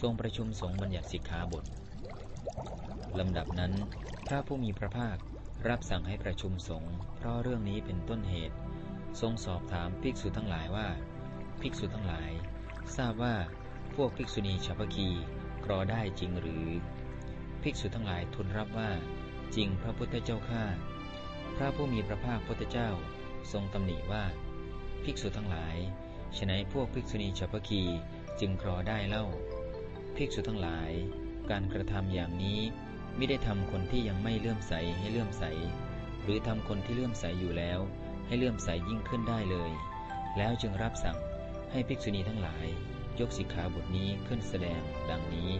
ทรงประชุมสงฆ์บัญญัติสิกขาบทลำดับนั้น พระผู้มีพระภาครับสั่งให้ประชุมสงฆ์เพราะเรื่องนี้เป็นต้นเหตุ ทรงสอบถามภิกษุทั้งหลายว่า ภิกษุทั้งหลาย ทราบว่าพวกภิกษุณีชาวพคีกรอได้จริงหรือ ภิกษุทั้งหลายทูลรับว่า จริงพระพุทธเจ้าข้าพระผู้มีพระภาคพุทธเจ้าทรงตำหนิว่า ภิกษุทั้งหลายฉนัยพวกภิกษุณีชาวพคีจึงครอได้เล่า ภิกษุทั้งหลาย การกระทำอย่างนี้ไม่ได้ทำคนที่ยังไม่เลื่อมใสให้เลื่อมใส หรือทำคนที่เลื่อมใสอยู่แล้ว ให้เลื่อมใสยิ่งขึ้นได้เลย แล้วจึงรับสั่งให้ภิกษุณีทั้งหลาย ยกสิกขาบทนี้ขึ้นแสดงดังนี้